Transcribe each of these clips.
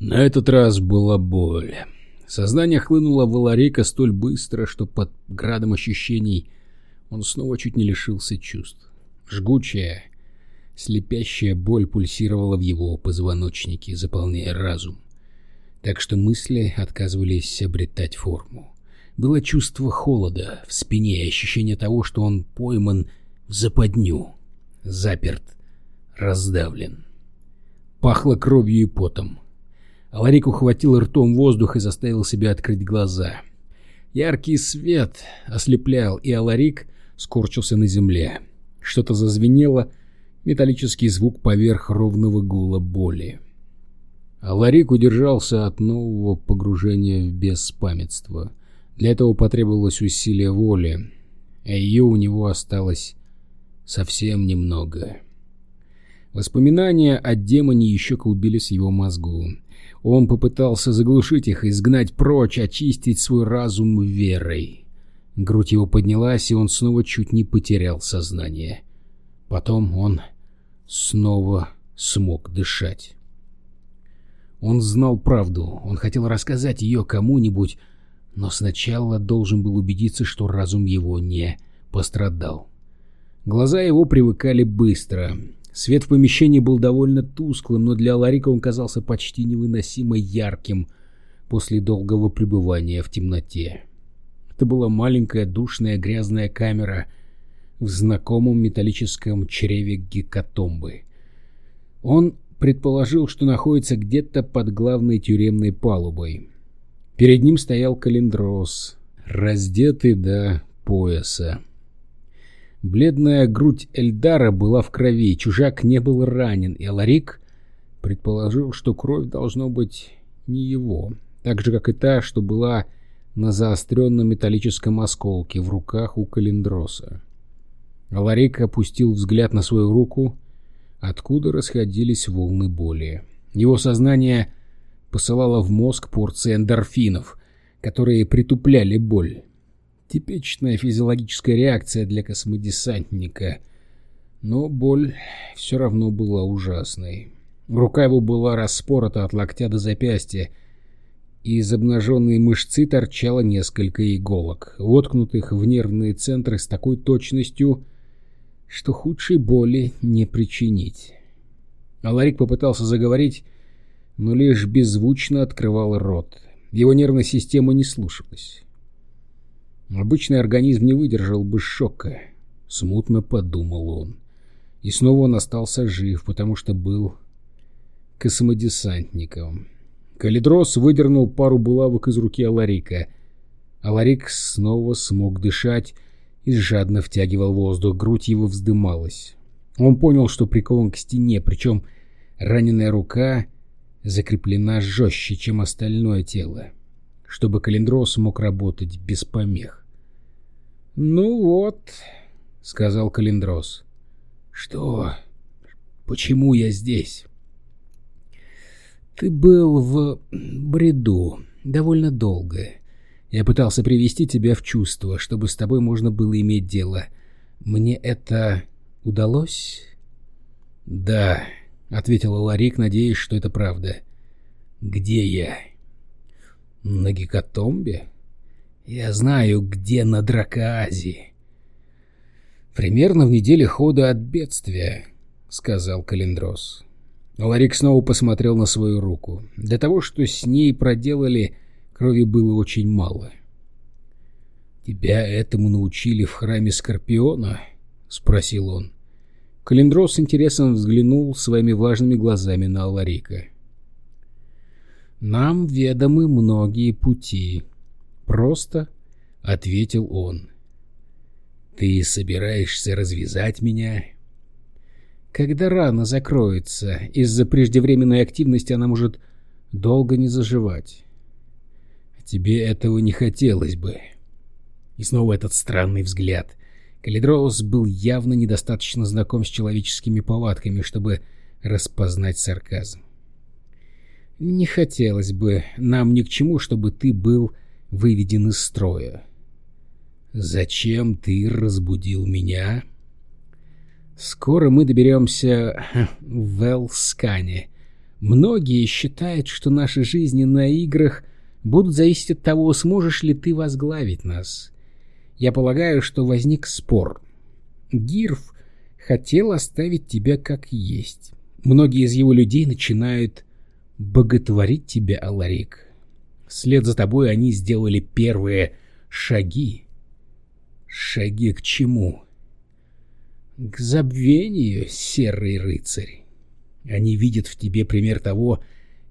На этот раз была боль. Сознание хлынуло в Аларика столь быстро, что под градом ощущений он снова чуть не лишился чувств. Жгучая, слепящая боль пульсировала в его позвоночнике, заполняя разум. Так что мысли отказывались обретать форму. Было чувство холода в спине и ощущение того, что он пойман в западню, заперт, раздавлен. Пахло кровью и потом. Аларик ухватил ртом воздух и заставил себя открыть глаза. Яркий свет ослеплял, и Аларик скорчился на земле. Что-то зазвенело, металлический звук поверх ровного гула боли. Аларик удержался от нового погружения в беспамятство. Для этого потребовалось усилие воли, а ее у него осталось совсем немного. Воспоминания о демоне еще клубились в его мозгу. Он попытался заглушить их, изгнать прочь, очистить свой разум верой. Грудь его поднялась, и он снова чуть не потерял сознание. Потом он снова смог дышать. Он знал правду, он хотел рассказать ее кому-нибудь, но сначала должен был убедиться, что разум его не пострадал. Глаза его привыкали быстро. Свет в помещении был довольно тусклым, но для Ларика он казался почти невыносимо ярким после долгого пребывания в темноте. Это была маленькая душная грязная камера в знакомом металлическом чреве гекатомбы. Он предположил, что находится где-то под главной тюремной палубой. Перед ним стоял калиндрос, раздетый до пояса. Бледная грудь Эльдара была в крови, чужак не был ранен, и Аларик предположил, что кровь должно быть не его, так же, как и та, что была на заостренном металлическом осколке в руках у Калиндроса. Аларик опустил взгляд на свою руку, откуда расходились волны боли. Его сознание посылало в мозг порции эндорфинов, которые притупляли боль. Типичная физиологическая реакция для космодесантника. Но боль все равно была ужасной. Рука его была распорота от локтя до запястья, и из обнаженной мышцы торчало несколько иголок, воткнутых в нервные центры с такой точностью, что худшей боли не причинить. Аларик попытался заговорить, но лишь беззвучно открывал рот. Его нервная система не слушалась. Обычный организм не выдержал бы шока, смутно подумал он. И снова он остался жив, потому что был космодесантником. Калидрос выдернул пару булавок из руки Аларика. Аларик снова смог дышать и жадно втягивал воздух, грудь его вздымалась. Он понял, что прикован к стене, причем раненая рука закреплена жестче, чем остальное тело, чтобы Калиндрос мог работать без помех. «Ну вот», — сказал Калиндрос. «Что? Почему я здесь?» «Ты был в бреду довольно долго. Я пытался привести тебя в чувство, чтобы с тобой можно было иметь дело. Мне это удалось?» «Да», — ответила Ларик, надеясь, что это правда. «Где я?» «На Гекатомбе?» Я знаю, где на Дракоазии. Примерно в неделе хода от бедствия, сказал Калиндрос. Ларик снова посмотрел на свою руку. Для того, что с ней проделали, крови было очень мало. «Тебя этому научили в храме Скорпиона?» — спросил он. Калиндрос с интересом взглянул своими влажными глазами на Ларика. «Нам ведомы многие пути», Просто ответил он. Ты собираешься развязать меня? Когда рана закроется, из-за преждевременной активности она может долго не заживать. Тебе этого не хотелось бы. И снова этот странный взгляд. Калидроус был явно недостаточно знаком с человеческими повадками, чтобы распознать сарказм. Не хотелось бы, нам ни к чему, чтобы ты был выведен из строя. «Зачем ты разбудил меня?» «Скоро мы доберемся в Элскане. Многие считают, что наши жизни на играх будут зависеть от того, сможешь ли ты возглавить нас. Я полагаю, что возник спор. Гирф хотел оставить тебя как есть. Многие из его людей начинают боготворить тебя, Аларик. Вслед за тобой они сделали первые шаги. Шаги к чему? К забвению, серый рыцарь. Они видят в тебе пример того,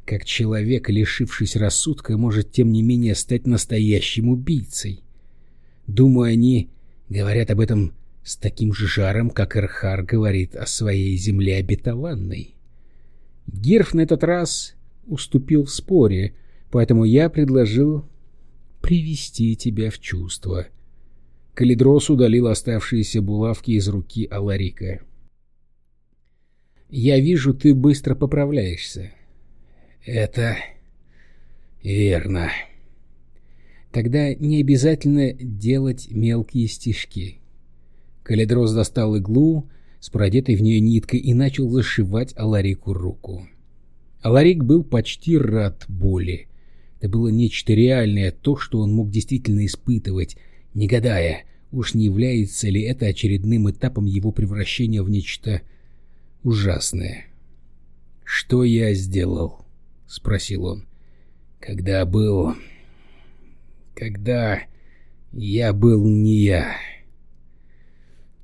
как человек, лишившись рассудка, может тем не менее стать настоящим убийцей. Думаю, они говорят об этом с таким же жаром, как Эрхар говорит о своей земле обетованной. Герф на этот раз уступил в споре, поэтому я предложил привести тебя в чувство. Калидрос удалил оставшиеся булавки из руки Аларика. «Я вижу, ты быстро поправляешься». «Это верно». Тогда не обязательно делать мелкие стежки. Калидрос достал иглу с продетой в нее ниткой и начал зашивать Аларику руку. Аларик был почти рад боли. Это было нечто реальное, то, что он мог действительно испытывать, не гадая, уж не является ли это очередным этапом его превращения в нечто ужасное. «Что я сделал?» — спросил он. «Когда был... когда я был не я...»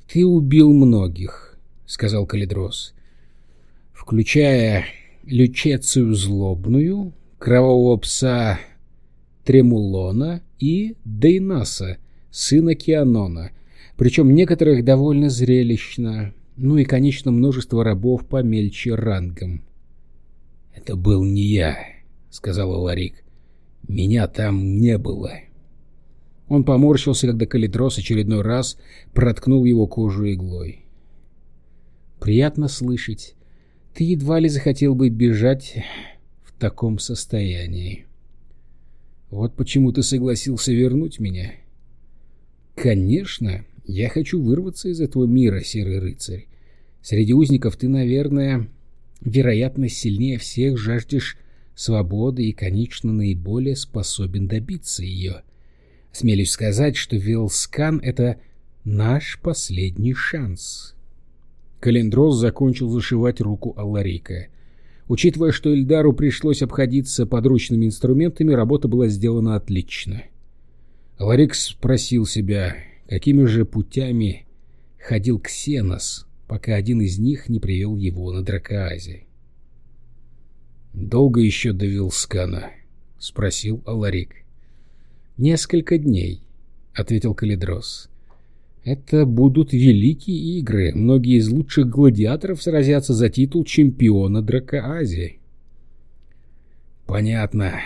«Ты убил многих», — сказал Калидрос, «включая Лючецию Злобную, Кровавого Пса Тремулона и Дейнаса, сына Кианона, причем некоторых довольно зрелищно, ну и, конечно, множество рабов помельче рангом. «Это был не я», — сказал Ларик. «Меня там не было». Он поморщился, когда Калидрос очередной раз проткнул его кожу иглой. «Приятно слышать. Ты едва ли захотел бы бежать таком состоянии. Вот почему ты согласился вернуть меня?» «Конечно, я хочу вырваться из этого мира, серый рыцарь. Среди узников ты, наверное, вероятно, сильнее всех жаждешь свободы и, конечно, наиболее способен добиться ее. Смелюсь сказать, что Вилскан — это наш последний шанс». Календрос закончил зашивать руку Алларика. Учитывая, что Эльдару пришлось обходиться подручными инструментами, работа была сделана отлично. — Ларик спросил себя, какими же путями ходил Ксенос, пока один из них не привел его на Дракоазе. «Долго еще довел Скана?» — спросил Аларик. «Несколько дней», — ответил Калидрос. «Это будут великие игры. Многие из лучших гладиаторов сразятся за титул чемпиона Дракоази». «Понятно.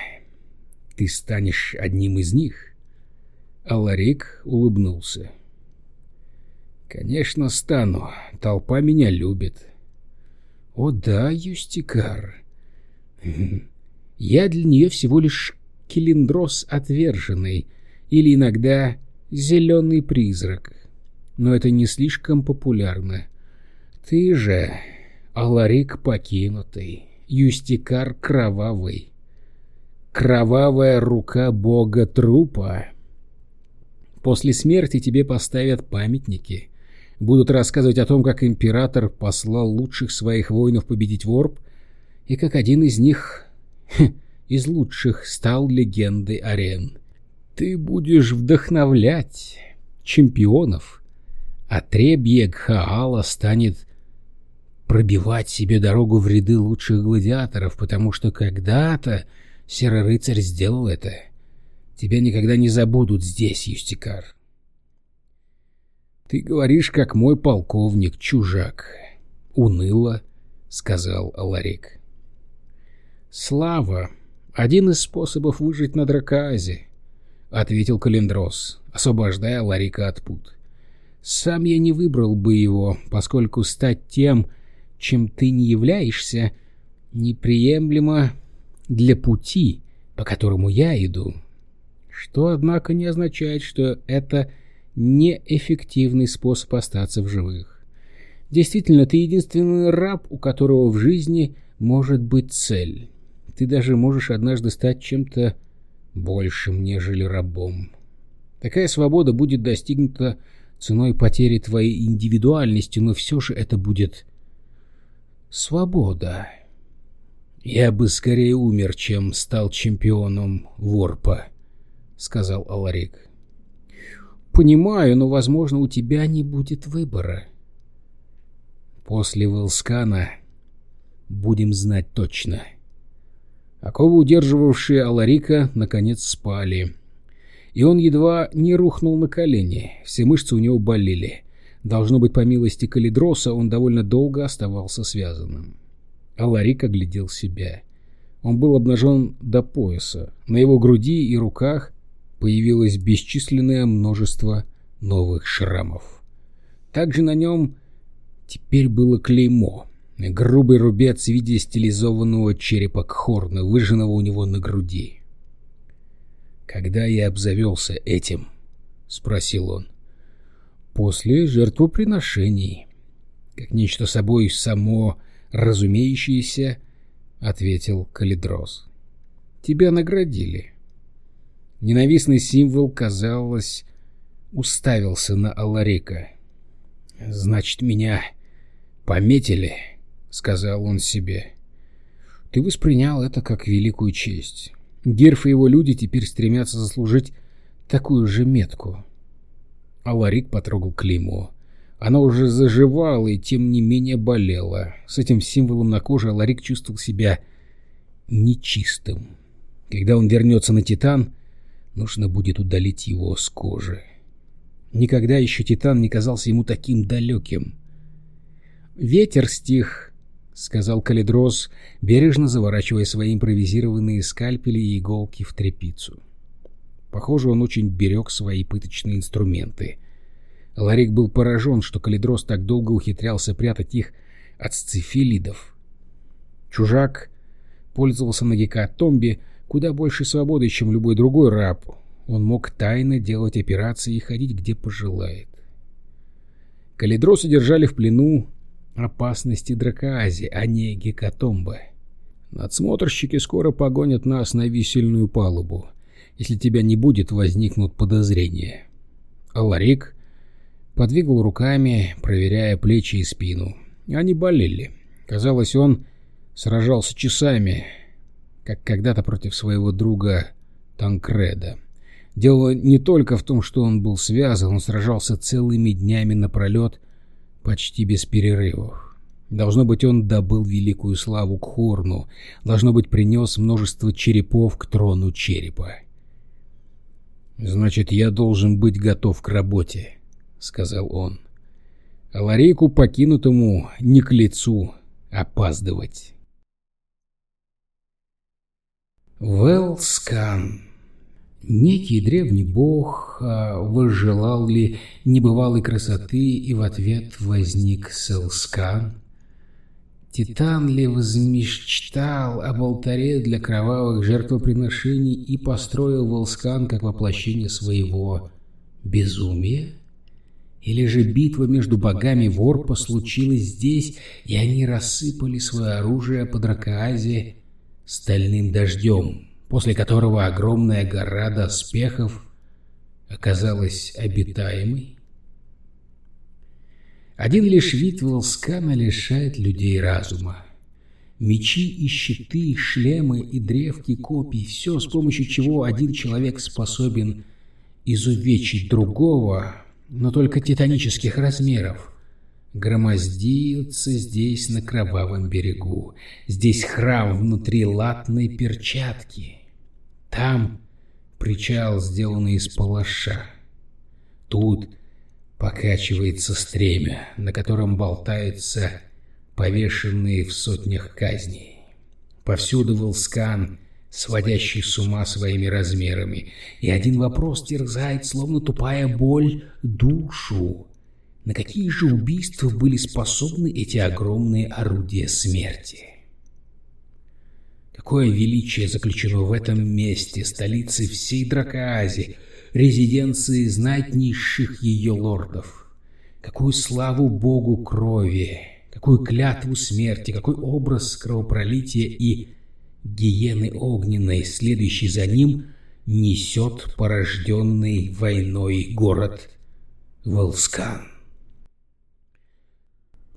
Ты станешь одним из них?» Аларик улыбнулся. «Конечно, стану. Толпа меня любит». «О да, Юстикар. Я для нее всего лишь келиндрос отверженный, или иногда зеленый призрак. Но это не слишком популярно. Ты же Аларик покинутый, Юстикар кровавый. Кровавая рука бога трупа». После смерти тебе поставят памятники. Будут рассказывать о том, как император послал лучших своих воинов победить Ворп, и как один из них, из лучших, стал легендой арен. Ты будешь вдохновлять чемпионов, а Требье Гхаала станет пробивать себе дорогу в ряды лучших гладиаторов, потому что когда-то Серый Рыцарь сделал это — Тебя никогда не забудут здесь, Юстикар. Ты говоришь, как мой полковник, чужак. Уныло, сказал Аларик. Слава — один из способов выжить на Дракоазе, ответил Калиндрос, освобождая Аларика от пут. Сам я не выбрал бы его, поскольку стать тем, чем ты не являешься, неприемлемо для пути, по которому я иду что, однако, не означает, что это неэффективный способ остаться в живых. Действительно, ты единственный раб, у которого в жизни может быть цель. Ты даже можешь однажды стать чем-то большим, нежели рабом. Такая свобода будет достигнута ценой потери твоей индивидуальности, но все же это будет свобода. Я бы скорее умер, чем стал чемпионом Ворпа, — сказал Аларик. Понимаю, но, возможно, у тебя не будет выбора. После Велскана будем знать точно. Оковы, удерживавшие Аларика, наконец спали. И он едва не рухнул на колени, все мышцы у него болели. Должно быть, по милости Калидроса, он довольно долго оставался связанным. Аларик оглядел себя. Он был обнажен до пояса. На его груди и руках появилось бесчисленное множество новых шрамов. Также на нем теперь было клеймо. Грубый рубец в виде стилизованного черепа Кхорна, выжженного у него на груди. «Когда я обзавелся этим?» — спросил он. «После жертвоприношений. Как нечто собой само разумеющееся, — ответил Калидрос. Тебя наградили». Ненавистный символ, казалось, уставился на Аларика. «Значит, меня пометили?» — сказал он себе. «Ты воспринял это как великую честь. Герф и его люди теперь стремятся заслужить такую же метку». Аларик потрогал клеймо. Она уже заживала и тем не менее болела. С этим символом на коже Аларик чувствовал себя нечистым. Когда он вернется на Титан, Нужно будет удалить его с кожи. Никогда еще Титан не казался ему таким далеким. «Ветер стих», — сказал Калидрос, бережно заворачивая свои импровизированные скальпели и иголки в тряпицу. Похоже, он очень берег свои пыточные инструменты. Ларик был поражен, что Калидрос так долго ухитрялся прятать их от сцефилидов. Чужак пользовался на гекатомбе куда больше свободы, чем любой другой раб. Он мог тайно делать операции и ходить где пожелает. Калидроса держали в плену опасности Дракоази, а не Гекатомба. Надсмотрщики скоро погонят нас на висельную палубу. Если тебя не будет, возникнут подозрения. Аларик подвигал руками, проверяя плечи и спину. Они болели. Казалось, он сражался часами, как когда-то против своего друга Танкреда. Дело не только в том, что он был связан, он сражался целыми днями напролет, почти без перерывов. Должно быть, он добыл великую славу к Хорну, должно быть, принес множество черепов к трону черепа. «Значит, я должен быть готов к работе», — сказал он. А Ларику, покинутому, не к лицу опаздывать. Велскан. Некий древний бог а, возжелал ли небывалой красоты, и в ответ возник Селскан. Титан ли возмечтал об алтаре для кровавых жертвоприношений и построил Волскан как воплощение своего безумия? Или же битва между богами Ворпа случилась здесь, и они рассыпали свое оружие по Дракоазе стальным дождем, после которого огромная гора доспехов оказалась обитаемой? Один лишь вид Волскана лишает людей разума. Мечи и щиты, шлемы и древки копий — все, с помощью чего один человек способен изувечить другого, но только титанических размеров — громоздится здесь на кровавом берегу. Здесь храм внутри латной перчатки. Там причал, сделанный из палаша. Тут покачивается стремя, на котором болтаются повешенные в сотнях казней. Повсюду волскан, сводящий с ума своими размерами, и один вопрос терзает, словно тупая боль, душу. На какие же убийства были способны эти огромные орудия смерти? Какое величие заключено в этом месте, столице всей Дракоази, резиденции знатнейших ее лордов. Какую славу богу крови какую клятву смерти, какой образ кровопролития и гиены огненной, следующий за ним, несет порожденный войной город Волскан.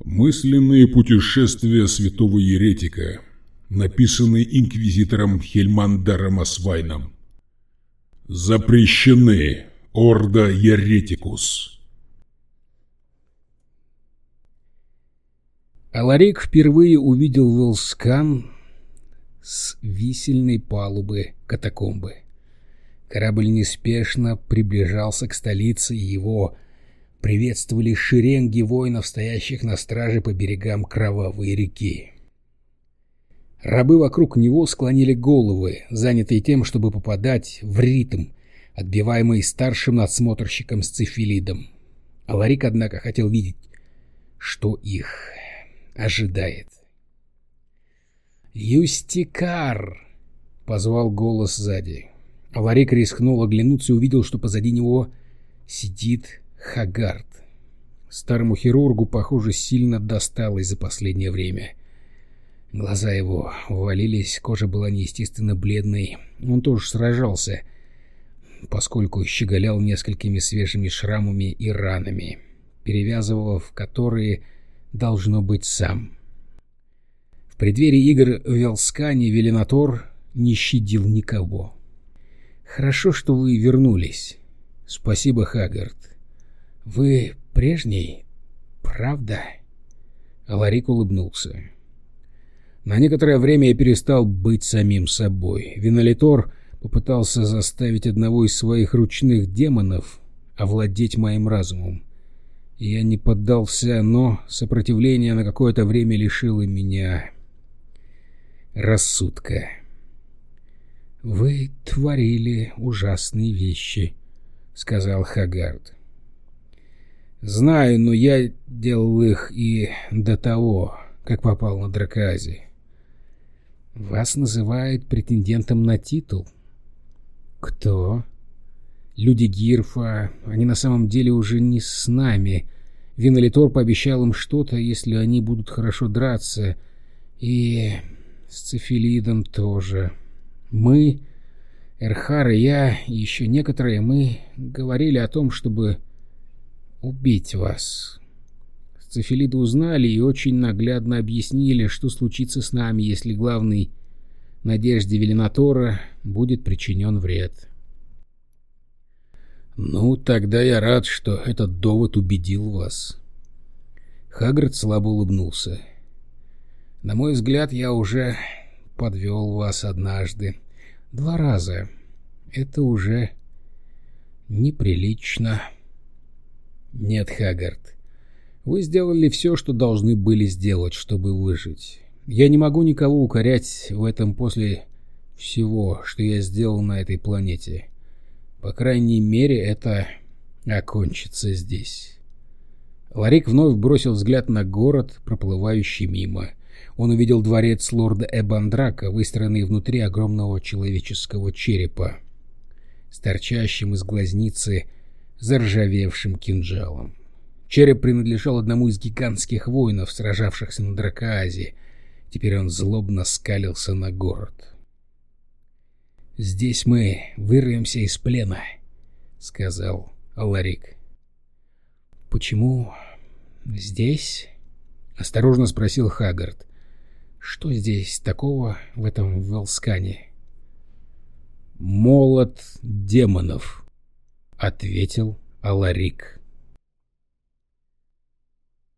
Мысленные путешествия святого еретика, написанные инквизитором Хельмандаром Асвайном. Запрещены Орда Еретикус. Аларик впервые увидел Волскан с висельной палубы катакомбы. Корабль неспешно приближался к столице, и его приветствовали шеренги воинов, стоящих на страже по берегам Кровавой реки. Рабы вокруг него склонили головы, занятые тем, чтобы попадать в ритм, отбиваемый старшим надсмотрщиком с цифилидом. Аларик, однако, хотел видеть, что их ожидает. «Юстикар!» — позвал голос сзади. Аларик рискнул оглянуться и увидел, что позади него сидит Хагард. Старому хирургу, похоже, сильно досталось за последнее время. Глаза его увалились, кожа была неестественно бледной. Он тоже сражался, поскольку щеголял несколькими свежими шрамами и ранами, перевязывал в которые должно быть сам. В преддверии игр в Велскане Велинатор не щадил никого. «Хорошо, что вы вернулись. Спасибо, Хагард. Вы прежний, правда?» Аларик улыбнулся. На некоторое время я перестал быть самим собой. Винолитор попытался заставить одного из своих ручных демонов овладеть моим разумом. Я не поддался, но сопротивление на какое-то время лишило меня рассудка. «Вы творили ужасные вещи», — сказал Хагард. «Знаю, но я делал их и до того, как попал на Дракази. Вас называют претендентом на титул». «Кто?» «Люди Гирфа. Они на самом деле уже не с нами. Винолитор пообещал им что-то, если они будут хорошо драться. И с Цефилидом тоже». Мы, Эрхар и я, и еще некоторые, мы говорили о том, чтобы убить вас. Цефилиды узнали и очень наглядно объяснили, что случится с нами, если главный надежде Велинатора будет причинен вред. «Ну, тогда я рад, что этот довод убедил вас». Хагрид слабо улыбнулся. «На мой взгляд, я уже подвел вас однажды. Два раза. Это уже неприлично. Нет, Хагард, вы сделали все, что должны были сделать, чтобы выжить. Я не могу никого укорять в этом после всего, что я сделал на этой планете. По крайней мере, это окончится здесь. Ларик вновь бросил взгляд на город, проплывающий мимо — он увидел дворец лорда Эбандрака, выстроенный внутри огромного человеческого черепа, с торчащим из глазницы заржавевшим кинжалом. Череп принадлежал одному из гигантских воинов, сражавшихся на Дракоазе. Теперь он злобно скалился на город. «Здесь мы вырвемся из плена», — сказал Аларик. «Почему здесь?» — осторожно спросил Хагард. Что здесь такого в этом Велскане? «Молот демонов», — ответил Аларик.